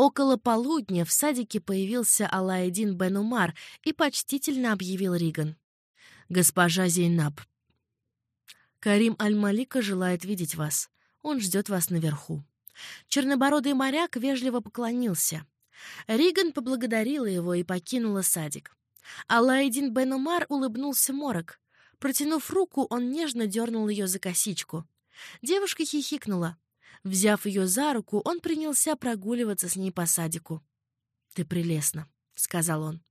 Около полудня в садике появился Алаэдин Бен Умар и почтительно объявил Риган. «Госпожа Зейнаб, Карим Аль-Малика желает видеть вас. Он ждет вас наверху». Чернобородый моряк вежливо поклонился. Риган поблагодарила его и покинула садик. Алайдин Бен Умар улыбнулся морок. Протянув руку, он нежно дернул ее за косичку. Девушка хихикнула. Взяв ее за руку, он принялся прогуливаться с ней по садику. «Ты прелестна», — сказал он.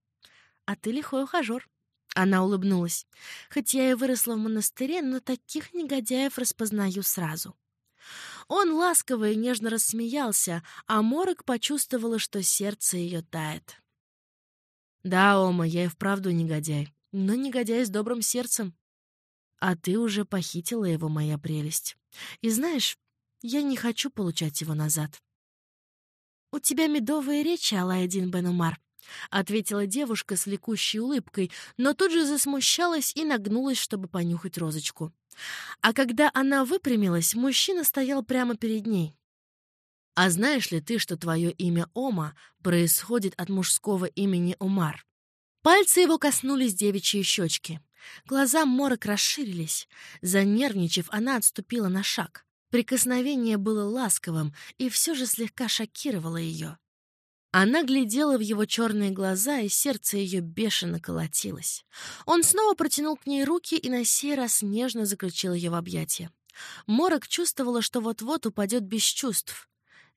«А ты лихой ухажер». Она улыбнулась. «Хоть я и выросла в монастыре, но таких негодяев распознаю сразу». Он ласково и нежно рассмеялся, а Морок почувствовала, что сердце ее тает. «Да, Ома, я и вправду негодяй, но негодяй с добрым сердцем. А ты уже похитила его, моя прелесть. И знаешь, я не хочу получать его назад». «У тебя медовые речи, Алайдин Бенумар», — ответила девушка с ликущей улыбкой, но тут же засмущалась и нагнулась, чтобы понюхать розочку. А когда она выпрямилась, мужчина стоял прямо перед ней. «А знаешь ли ты, что твое имя Ома происходит от мужского имени Умар?» Пальцы его коснулись девичьей щечки. Глаза Морок расширились. Занервничав, она отступила на шаг. Прикосновение было ласковым и все же слегка шокировало ее. Она глядела в его черные глаза, и сердце ее бешено колотилось. Он снова протянул к ней руки и на сей раз нежно заключил ее в объятия. Морок чувствовала, что вот-вот упадет без чувств.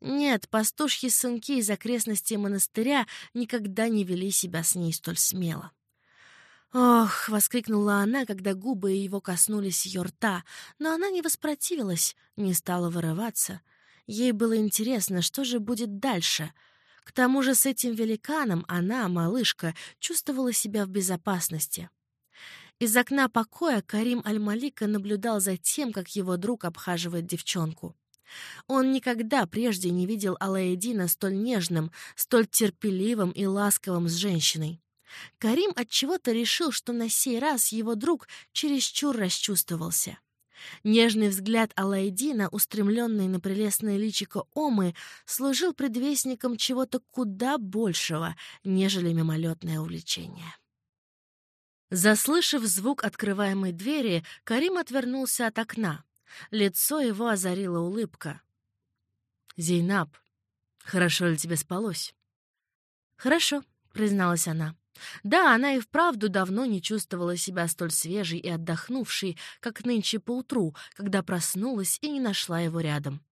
Нет, пастушьи сынки из окрестностей монастыря никогда не вели себя с ней столь смело. «Ох!» — воскликнула она, когда губы его коснулись ее рта, но она не воспротивилась, не стала вырываться. Ей было интересно, что же будет дальше — к тому же с этим великаном она, малышка, чувствовала себя в безопасности. Из окна покоя Карим Аль-Малика наблюдал за тем, как его друг обхаживает девчонку. Он никогда прежде не видел Алаэдина столь нежным, столь терпеливым и ласковым с женщиной. Карим отчего-то решил, что на сей раз его друг чересчур расчувствовался. Нежный взгляд Алайдина, устремленный на прелестное личико Омы, служил предвестником чего-то куда большего, нежели мимолетное увлечение. Заслышав звук открываемой двери, Карим отвернулся от окна. Лицо его озарила улыбка. «Зейнаб, хорошо ли тебе спалось?» «Хорошо», — призналась она. Да, она и вправду давно не чувствовала себя столь свежей и отдохнувшей, как нынче поутру, когда проснулась и не нашла его рядом.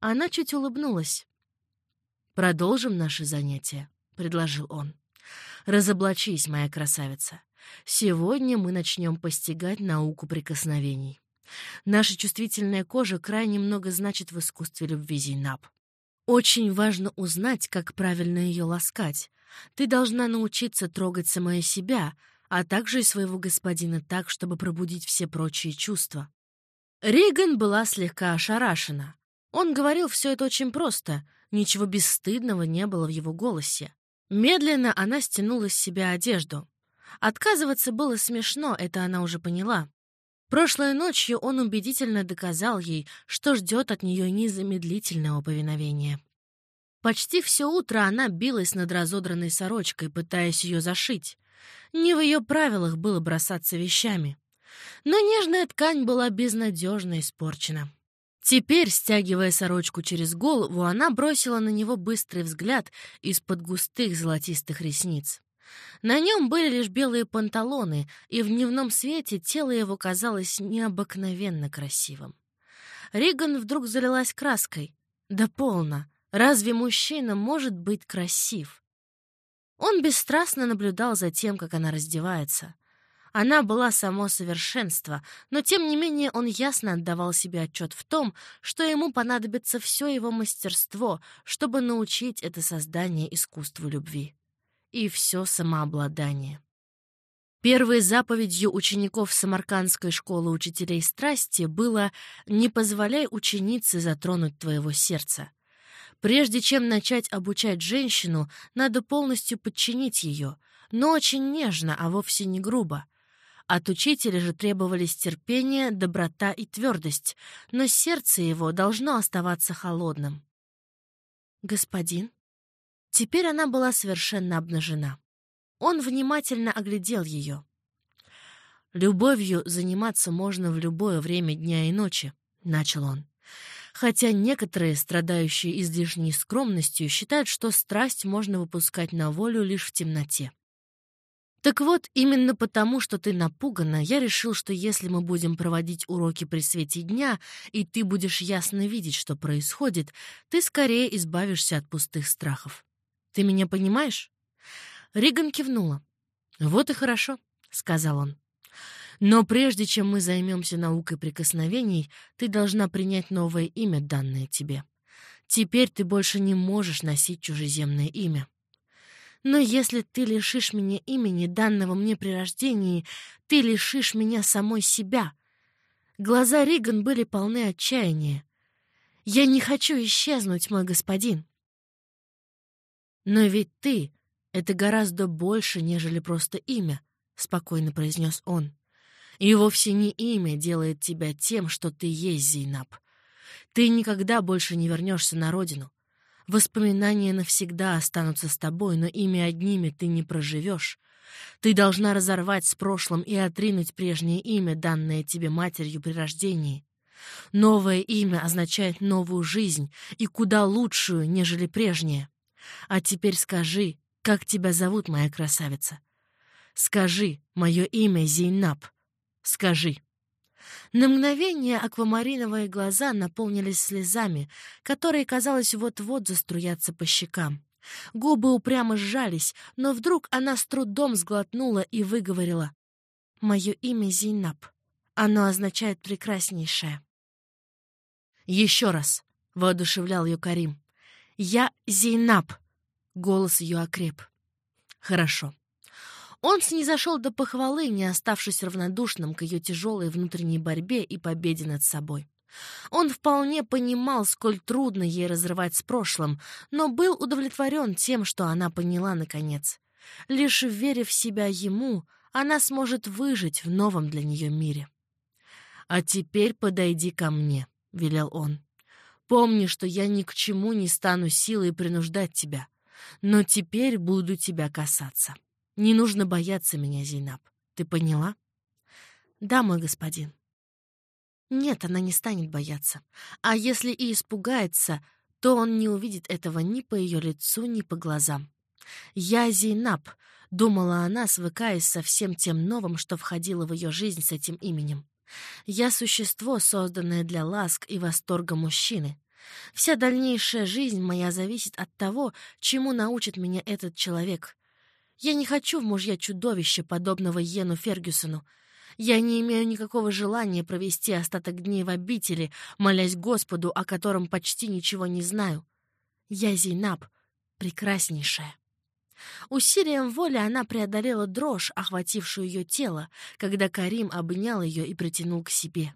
Она чуть улыбнулась. «Продолжим наше занятие», — предложил он. «Разоблачись, моя красавица. Сегодня мы начнем постигать науку прикосновений. Наша чувствительная кожа крайне много значит в искусстве любви Зейнаб. Очень важно узнать, как правильно ее ласкать, ты должна научиться трогать самое себя, а также и своего господина так, чтобы пробудить все прочие чувства». Риган была слегка ошарашена. Он говорил все это очень просто, Ничего бесстыдного не было в его голосе. Медленно она стянула с себя одежду. Отказываться было смешно, это она уже поняла. Прошлой ночью он убедительно доказал ей, что ждет от нее незамедлительного повиновения. Почти все утро она билась над разодранной сорочкой, пытаясь ее зашить. Не в ее правилах было бросаться вещами. Но нежная ткань была безнадежно испорчена. Теперь, стягивая сорочку через голову, она бросила на него быстрый взгляд из-под густых золотистых ресниц. На нем были лишь белые панталоны, и в дневном свете тело его казалось необыкновенно красивым. Риган вдруг залилась краской. Да полно! Разве мужчина может быть красив? Он бесстрастно наблюдал за тем, как она раздевается. Она была само совершенство, но тем не менее он ясно отдавал себе отчет в том, что ему понадобится все его мастерство, чтобы научить это создание искусству любви. И все самообладание. Первой заповедью учеников Самаркандской школы учителей страсти было «Не позволяй ученице затронуть твоего сердца». Прежде чем начать обучать женщину, надо полностью подчинить ее, но очень нежно, а вовсе не грубо. От учителя же требовались терпение, доброта и твердость, но сердце его должно оставаться холодным. «Господин?» Теперь она была совершенно обнажена. Он внимательно оглядел ее. «Любовью заниматься можно в любое время дня и ночи», — начал он хотя некоторые, страдающие излишней скромностью, считают, что страсть можно выпускать на волю лишь в темноте. Так вот, именно потому, что ты напугана, я решил, что если мы будем проводить уроки при свете дня, и ты будешь ясно видеть, что происходит, ты скорее избавишься от пустых страхов. Ты меня понимаешь? Риган кивнула. «Вот и хорошо», — сказал он. Но прежде чем мы займемся наукой прикосновений, ты должна принять новое имя, данное тебе. Теперь ты больше не можешь носить чужеземное имя. Но если ты лишишь меня имени, данного мне при рождении, ты лишишь меня самой себя. Глаза Риган были полны отчаяния. Я не хочу исчезнуть, мой господин. Но ведь ты — это гораздо больше, нежели просто имя, — спокойно произнес он. И вовсе не имя делает тебя тем, что ты есть, Зейнаб. Ты никогда больше не вернешься на родину. Воспоминания навсегда останутся с тобой, но ими одними ты не проживешь. Ты должна разорвать с прошлым и отринуть прежнее имя, данное тебе матерью при рождении. Новое имя означает новую жизнь и куда лучшую, нежели прежнее. А теперь скажи, как тебя зовут, моя красавица? Скажи, мое имя Зейнаб. Скажи». На мгновение аквамариновые глаза наполнились слезами, которые, казалось, вот-вот заструятся по щекам. Губы упрямо сжались, но вдруг она с трудом сглотнула и выговорила. «Мое имя Зейнаб. Оно означает «прекраснейшее». «Еще раз», — воодушевлял ее Карим. «Я Зейнаб», — голос ее окреп. «Хорошо. Он снизошел до похвалы, не оставшись равнодушным к ее тяжелой внутренней борьбе и победе над собой. Он вполне понимал, сколь трудно ей разрывать с прошлым, но был удовлетворен тем, что она поняла наконец. Лишь верив в себя ему, она сможет выжить в новом для нее мире. «А теперь подойди ко мне», — велел он. «Помни, что я ни к чему не стану силой принуждать тебя, но теперь буду тебя касаться». Не нужно бояться меня, Зейнаб. Ты поняла? Да, мой господин. Нет, она не станет бояться. А если и испугается, то он не увидит этого ни по ее лицу, ни по глазам. «Я Зейнаб», — думала она, свыкаясь со всем тем новым, что входило в ее жизнь с этим именем. «Я существо, созданное для ласк и восторга мужчины. Вся дальнейшая жизнь моя зависит от того, чему научит меня этот человек, я не хочу в мужья чудовища, подобного Йену Фергюсону. Я не имею никакого желания провести остаток дней в обители, молясь Господу, о котором почти ничего не знаю. Я Зейнаб, прекраснейшая. Усилием воли она преодолела дрожь, охватившую ее тело, когда Карим обнял ее и притянул к себе.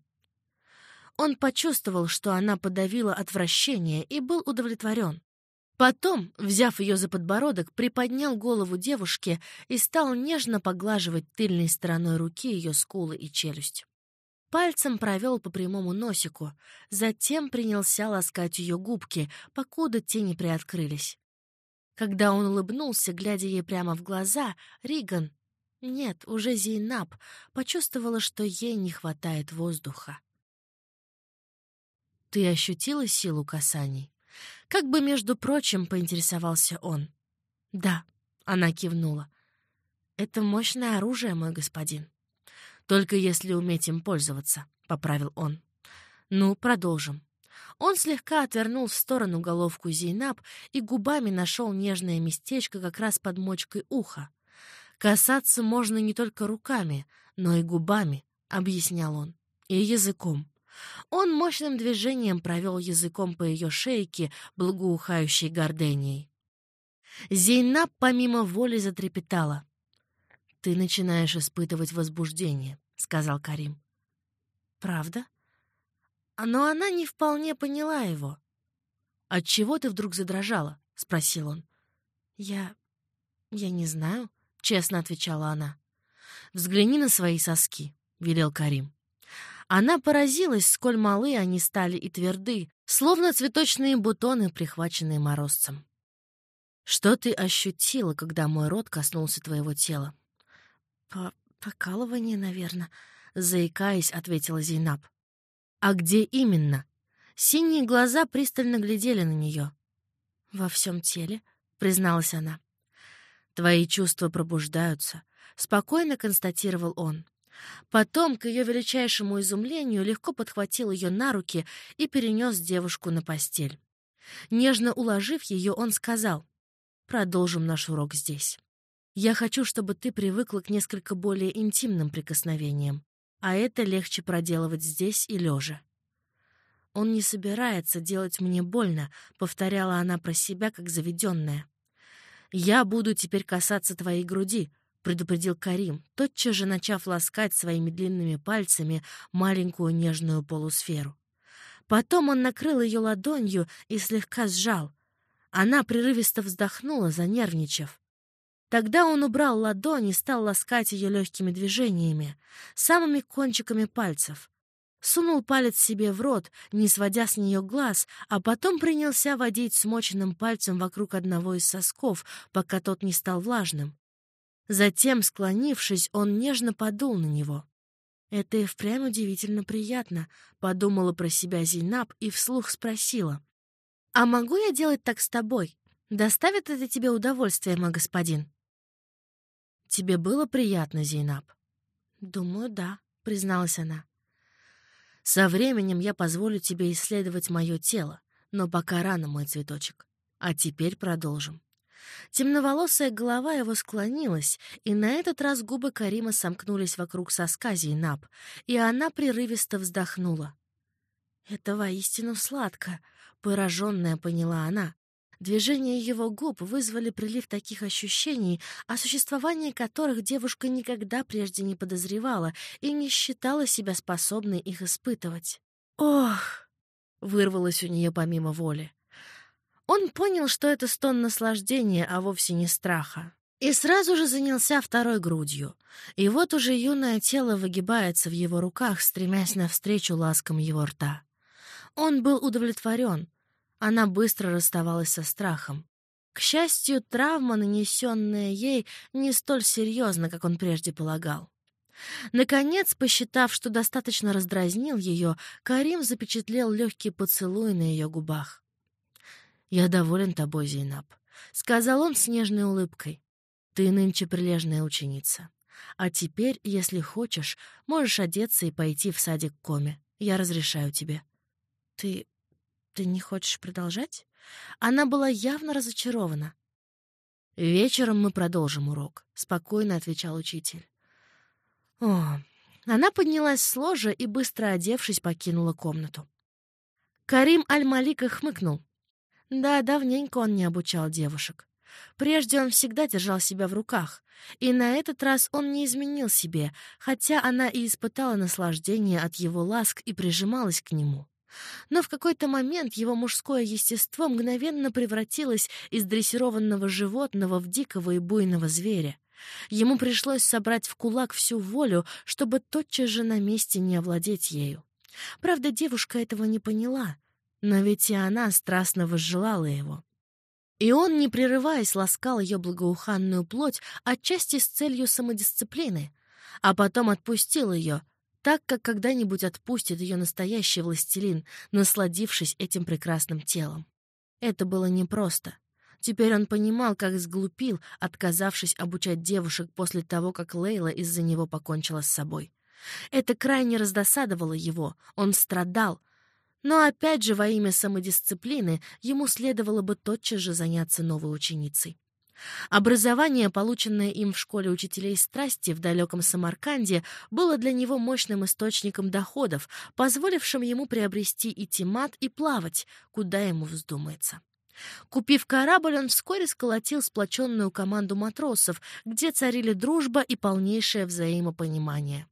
Он почувствовал, что она подавила отвращение, и был удовлетворен. Потом, взяв ее за подбородок, приподнял голову девушки и стал нежно поглаживать тыльной стороной руки ее скулы и челюсть. Пальцем провел по прямому носику, затем принялся ласкать ее губки, покуда те не приоткрылись. Когда он улыбнулся, глядя ей прямо в глаза, Риган, нет, уже Зейнаб, почувствовала, что ей не хватает воздуха. «Ты ощутила силу касаний?» Как бы, между прочим, поинтересовался он. «Да», — она кивнула. «Это мощное оружие, мой господин». «Только если уметь им пользоваться», — поправил он. «Ну, продолжим». Он слегка отвернул в сторону головку Зейнаб и губами нашел нежное местечко как раз под мочкой уха. «Касаться можно не только руками, но и губами», — объяснял он, — «и языком. Он мощным движением провел языком по ее шейке, благоухающей горденией. Зейнаб помимо воли затрепетала. «Ты начинаешь испытывать возбуждение», — сказал Карим. «Правда?» Но она не вполне поняла его. «Отчего ты вдруг задрожала?» — спросил он. «Я... я не знаю», — честно отвечала она. «Взгляни на свои соски», — велел Карим. Она поразилась, сколь малы они стали и тверды, словно цветочные бутоны, прихваченные морозцем. «Что ты ощутила, когда мой рот коснулся твоего тела?» «По «Покалывание, наверное», — заикаясь, ответила Зейнаб. «А где именно?» Синие глаза пристально глядели на нее. «Во всем теле», — призналась она. «Твои чувства пробуждаются», — спокойно констатировал он. Потом, к ее величайшему изумлению, легко подхватил ее на руки и перенес девушку на постель. Нежно уложив ее, он сказал, «Продолжим наш урок здесь. Я хочу, чтобы ты привыкла к несколько более интимным прикосновениям, а это легче проделывать здесь и лежа». «Он не собирается делать мне больно», — повторяла она про себя, как заведенная. «Я буду теперь касаться твоей груди», — предупредил Карим, тотчас же начав ласкать своими длинными пальцами маленькую нежную полусферу. Потом он накрыл ее ладонью и слегка сжал. Она прерывисто вздохнула, занервничав. Тогда он убрал ладонь и стал ласкать ее легкими движениями, самыми кончиками пальцев. Сунул палец себе в рот, не сводя с нее глаз, а потом принялся водить смоченным пальцем вокруг одного из сосков, пока тот не стал влажным. Затем, склонившись, он нежно подул на него. «Это и впрямь удивительно приятно», — подумала про себя Зейнаб и вслух спросила. «А могу я делать так с тобой? Доставит это тебе удовольствие, мой господин?» «Тебе было приятно, Зейнаб?» «Думаю, да», — призналась она. «Со временем я позволю тебе исследовать мое тело, но пока рано, мой цветочек. А теперь продолжим. Темноволосая голова его склонилась, и на этот раз губы Карима сомкнулись вокруг соска Зейнаб, и она прерывисто вздохнула. «Это воистину сладко», — пораженная поняла она. Движения его губ вызвали прилив таких ощущений, о существовании которых девушка никогда прежде не подозревала и не считала себя способной их испытывать. «Ох!» — вырвалось у нее помимо воли. Он понял, что это стон наслаждения, а вовсе не страха. И сразу же занялся второй грудью. И вот уже юное тело выгибается в его руках, стремясь навстречу ласкам его рта. Он был удовлетворен. Она быстро расставалась со страхом. К счастью, травма, нанесенная ей, не столь серьезна, как он прежде полагал. Наконец, посчитав, что достаточно раздразнил ее, Карим запечатлел легкий поцелуй на ее губах. «Я доволен тобой, Зейнаб», — сказал он с нежной улыбкой. «Ты нынче прилежная ученица. А теперь, если хочешь, можешь одеться и пойти в садик Коме. Я разрешаю тебе». «Ты... ты не хочешь продолжать?» Она была явно разочарована. «Вечером мы продолжим урок», — спокойно отвечал учитель. О, она поднялась с ложа и, быстро одевшись, покинула комнату. Карим Аль-Малика хмыкнул. Да, давненько он не обучал девушек. Прежде он всегда держал себя в руках, и на этот раз он не изменил себе, хотя она и испытала наслаждение от его ласк и прижималась к нему. Но в какой-то момент его мужское естество мгновенно превратилось из дрессированного животного в дикого и буйного зверя. Ему пришлось собрать в кулак всю волю, чтобы тотчас же на месте не овладеть ею. Правда, девушка этого не поняла, но ведь и она страстно возжелала его. И он, не прерываясь, ласкал ее благоуханную плоть отчасти с целью самодисциплины, а потом отпустил ее, так как когда-нибудь отпустит ее настоящий властелин, насладившись этим прекрасным телом. Это было непросто. Теперь он понимал, как сглупил, отказавшись обучать девушек после того, как Лейла из-за него покончила с собой. Это крайне раздосадовало его, он страдал, но опять же во имя самодисциплины ему следовало бы тотчас же заняться новой ученицей. Образование, полученное им в школе учителей страсти в далеком Самарканде, было для него мощным источником доходов, позволившим ему приобрести и тимат, и плавать, куда ему вздумается. Купив корабль, он вскоре сколотил сплоченную команду матросов, где царили дружба и полнейшее взаимопонимание.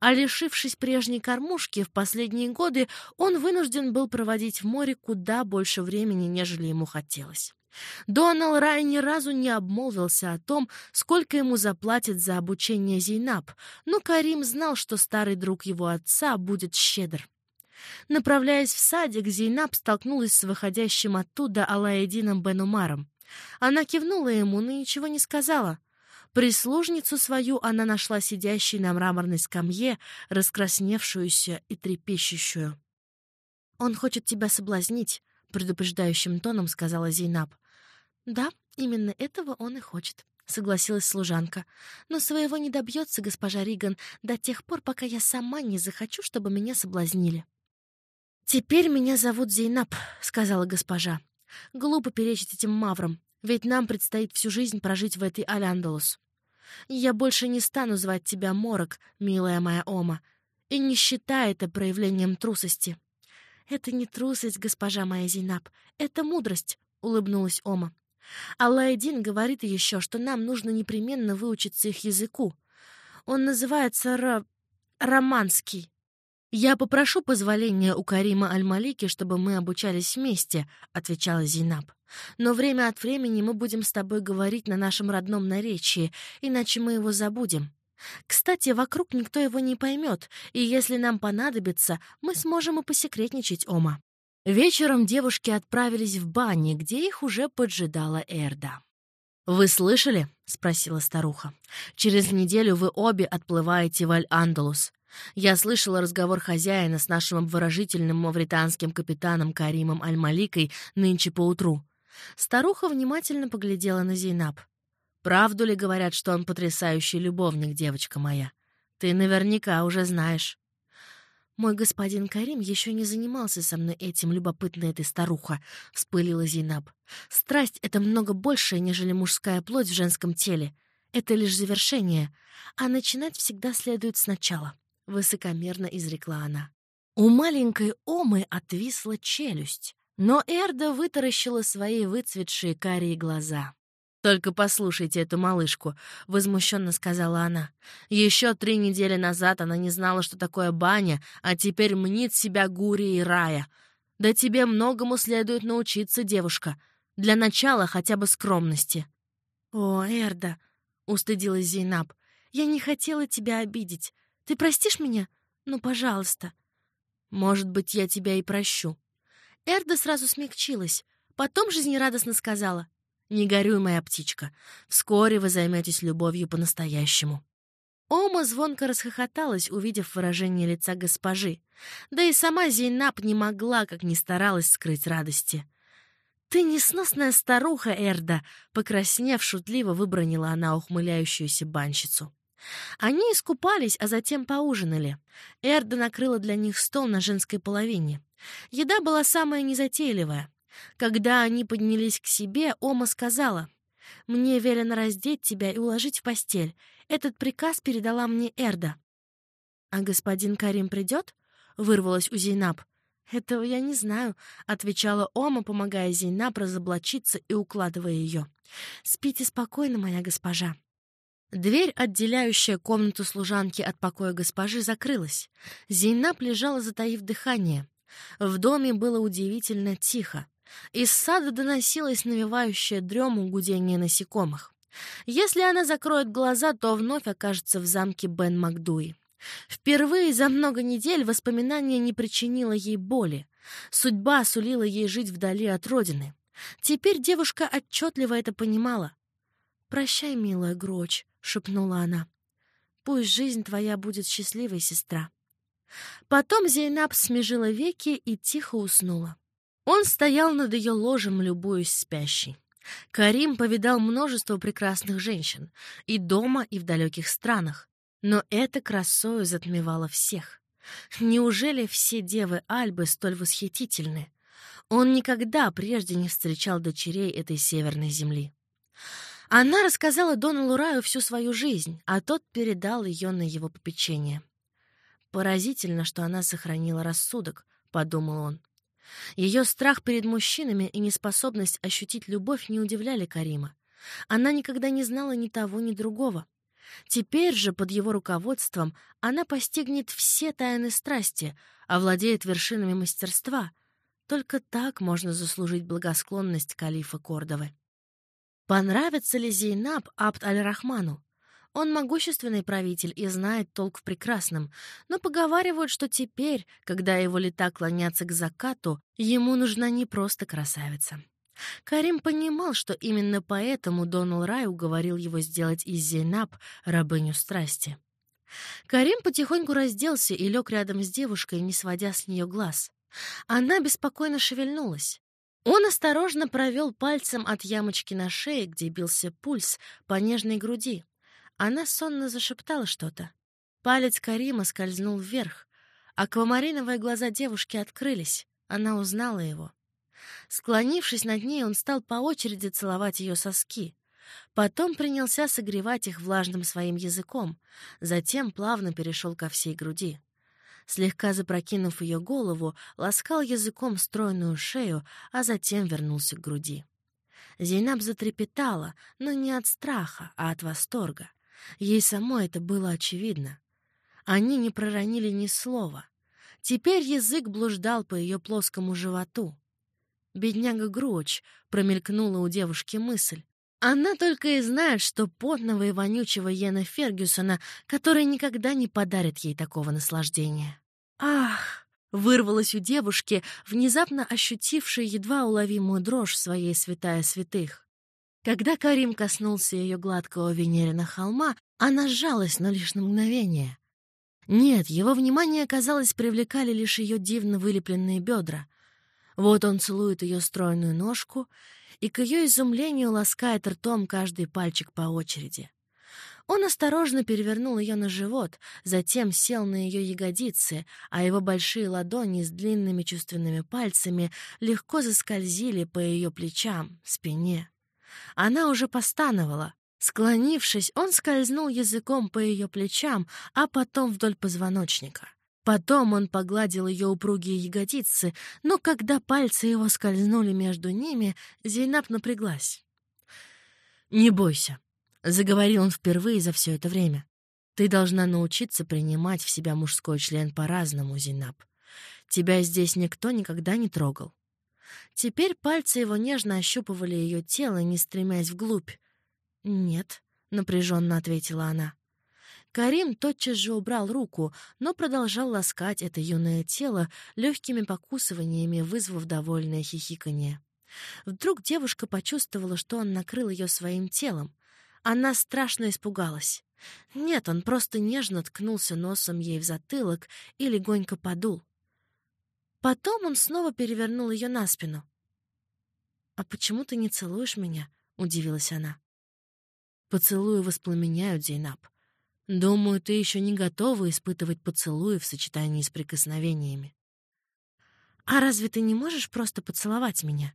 А лишившись прежней кормушки, в последние годы он вынужден был проводить в море куда больше времени, нежели ему хотелось. Донал Рай ни разу не обмолвился о том, сколько ему заплатят за обучение Зейнаб, но Карим знал, что старый друг его отца будет щедр. Направляясь в садик, Зейнаб столкнулась с выходящим оттуда Алаэдином Бенумаром. Она кивнула ему, но ничего не сказала. Прислужницу свою она нашла сидящей на мраморной скамье, раскрасневшуюся и трепещущую. «Он хочет тебя соблазнить», — предупреждающим тоном сказала Зейнаб. «Да, именно этого он и хочет», — согласилась служанка. «Но своего не добьется госпожа Риган до тех пор, пока я сама не захочу, чтобы меня соблазнили». «Теперь меня зовут Зейнаб», — сказала госпожа. «Глупо перечить этим маврам, ведь нам предстоит всю жизнь прожить в этой Аляндалус. Я больше не стану звать тебя Морок, милая моя Ома, и не считай это проявлением трусости». «Это не трусость, госпожа моя Зейнаб, это мудрость», — улыбнулась Ома. Аллайдин говорит еще, что нам нужно непременно выучиться их языку. Он называется р... романский. «Я попрошу позволения у Карима Аль-Малики, чтобы мы обучались вместе», — отвечала Зинаб. «Но время от времени мы будем с тобой говорить на нашем родном наречии, иначе мы его забудем. Кстати, вокруг никто его не поймет, и если нам понадобится, мы сможем и посекретничать, Ома». Вечером девушки отправились в бани, где их уже поджидала Эрда. «Вы слышали?» — спросила старуха. «Через неделю вы обе отплываете в Аль-Андалус. Я слышала разговор хозяина с нашим обворожительным мавританским капитаном Каримом Аль-Маликой нынче поутру. Старуха внимательно поглядела на Зейнаб. «Правду ли говорят, что он потрясающий любовник, девочка моя? Ты наверняка уже знаешь». «Мой господин Карим еще не занимался со мной этим, любопытная ты старуха», — вспылила Зейнаб. «Страсть — это много большее, нежели мужская плоть в женском теле. Это лишь завершение, а начинать всегда следует сначала», — высокомерно изрекла она. У маленькой Омы отвисла челюсть, но Эрда вытаращила свои выцветшие карие глаза. «Только послушайте эту малышку», — возмущенно сказала она. «Еще три недели назад она не знала, что такое баня, а теперь мнит себя Гури и Рая. Да тебе многому следует научиться, девушка. Для начала хотя бы скромности». «О, Эрда», — устыдилась Зейнаб, — «я не хотела тебя обидеть. Ты простишь меня? Ну, пожалуйста». «Может быть, я тебя и прощу». Эрда сразу смягчилась, потом жизнерадостно сказала. Не горюй, моя птичка. Вскоре вы займетесь любовью по-настоящему. Ома звонко расхохоталась, увидев выражение лица госпожи. Да и сама Зейнаб не могла, как ни старалась скрыть радости. «Ты несносная старуха, Эрда!» — покраснев, шутливо выбронила она ухмыляющуюся банщицу. Они искупались, а затем поужинали. Эрда накрыла для них стол на женской половине. Еда была самая незатейливая. Когда они поднялись к себе, Ома сказала, «Мне велено раздеть тебя и уложить в постель. Этот приказ передала мне Эрда». «А господин Карим придет?» — вырвалась у Зейнаб. «Этого я не знаю», — отвечала Ома, помогая Зейнаб разоблачиться и укладывая ее. «Спите спокойно, моя госпожа». Дверь, отделяющая комнату служанки от покоя госпожи, закрылась. Зейнаб лежала, затаив дыхание. В доме было удивительно тихо. Из сада доносилось навевающее дрему гудение насекомых. Если она закроет глаза, то вновь окажется в замке Бен Макдуи. Впервые за много недель воспоминание не причинило ей боли. Судьба сулила ей жить вдали от родины. Теперь девушка отчетливо это понимала. «Прощай, милая Гроч», — шепнула она. «Пусть жизнь твоя будет счастливой, сестра». Потом Зейнаб смежила веки и тихо уснула. Он стоял над ее ложем, любуясь спящей. Карим повидал множество прекрасных женщин и дома, и в далеких странах, но эта красою затмевала всех. Неужели все девы Альбы столь восхитительны? Он никогда прежде не встречал дочерей этой северной земли. Она рассказала Дону Лураю всю свою жизнь, а тот передал ее на его попечение. «Поразительно, что она сохранила рассудок», — подумал он. Ее страх перед мужчинами и неспособность ощутить любовь не удивляли Карима. Она никогда не знала ни того, ни другого. Теперь же, под его руководством, она постигнет все тайны страсти, овладеет вершинами мастерства. Только так можно заслужить благосклонность калифа Кордовы. Понравится ли Зейнаб Абд аль-Рахману? Он могущественный правитель и знает толк в прекрасном, но поговаривают, что теперь, когда его лета клонятся к закату, ему нужна не просто красавица. Карим понимал, что именно поэтому Донал Рай уговорил его сделать из Зейнаб рабыню страсти. Карим потихоньку разделся и лег рядом с девушкой, не сводя с нее глаз. Она беспокойно шевельнулась. Он осторожно провел пальцем от ямочки на шее, где бился пульс, по нежной груди. Она сонно зашептала что-то. Палец Карима скользнул вверх. Аквамариновые глаза девушки открылись. Она узнала его. Склонившись над ней, он стал по очереди целовать ее соски. Потом принялся согревать их влажным своим языком, затем плавно перешел ко всей груди. Слегка запрокинув ее голову, ласкал языком стройную шею, а затем вернулся к груди. Зейнаб затрепетала, но не от страха, а от восторга. Ей самой это было очевидно. Они не проронили ни слова. Теперь язык блуждал по ее плоскому животу. «Бедняга Гроч», — промелькнула у девушки мысль. Она только и знает, что потного и вонючего Йена Фергюсона, который никогда не подарит ей такого наслаждения. «Ах!» — вырвалась у девушки, внезапно ощутившей едва уловимую дрожь своей святая святых. Когда Карим коснулся ее гладкого Венерина холма, она сжалась, но лишь на мгновение. Нет, его внимание, казалось, привлекали лишь ее дивно вылепленные бедра. Вот он целует ее стройную ножку и, к ее изумлению, ласкает ртом каждый пальчик по очереди. Он осторожно перевернул ее на живот, затем сел на ее ягодицы, а его большие ладони с длинными чувственными пальцами легко заскользили по ее плечам, спине. Она уже постановала. Склонившись, он скользнул языком по ее плечам, а потом вдоль позвоночника. Потом он погладил ее упругие ягодицы, но когда пальцы его скользнули между ними, Зейнаб напряглась. «Не бойся», — заговорил он впервые за все это время. «Ты должна научиться принимать в себя мужской член по-разному, Зейнаб. Тебя здесь никто никогда не трогал. Теперь пальцы его нежно ощупывали ее тело, не стремясь вглубь. «Нет», — напряженно ответила она. Карим тотчас же убрал руку, но продолжал ласкать это юное тело легкими покусываниями, вызвав довольное хихиканье. Вдруг девушка почувствовала, что он накрыл ее своим телом. Она страшно испугалась. Нет, он просто нежно ткнулся носом ей в затылок и легонько подул. Потом он снова перевернул ее на спину. «А почему ты не целуешь меня?» — удивилась она. «Поцелуи воспламеняют, Зейнаб. Думаю, ты еще не готова испытывать поцелуи в сочетании с прикосновениями. А разве ты не можешь просто поцеловать меня?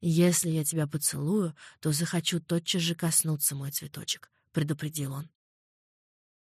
Если я тебя поцелую, то захочу тотчас же коснуться, мой цветочек, — предупредил он.